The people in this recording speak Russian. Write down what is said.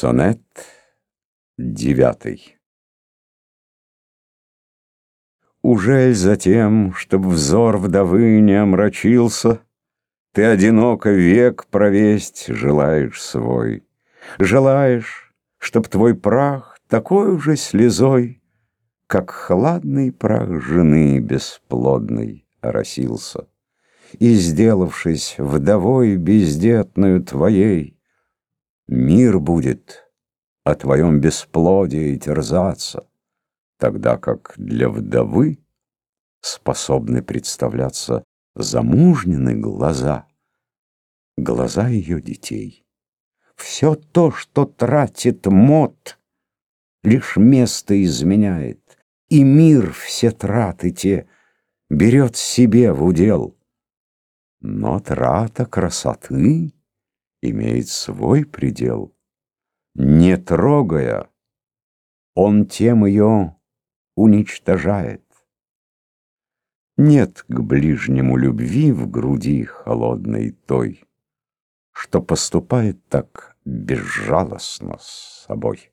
Сонет девятый. Ужель за тем, чтоб взор вдовы не омрачился, Ты одиноко век провесть желаешь свой, Желаешь, чтоб твой прах такой уже слезой, Как хладный прах жены бесплодной оросился, И, сделавшись вдовой бездетную твоей, Мир будет о твоем бесплодии терзаться, Тогда как для вдовы способны представляться Замужнины глаза, глаза ее детей. Все то, что тратит мод, лишь место изменяет, И мир все траты те берет себе в удел. Но трата красоты имеет свой предел. Не трогая, он тем ее уничтожает. Нет к ближнему любви в груди холодной той, Что поступает так безжалостно с собой.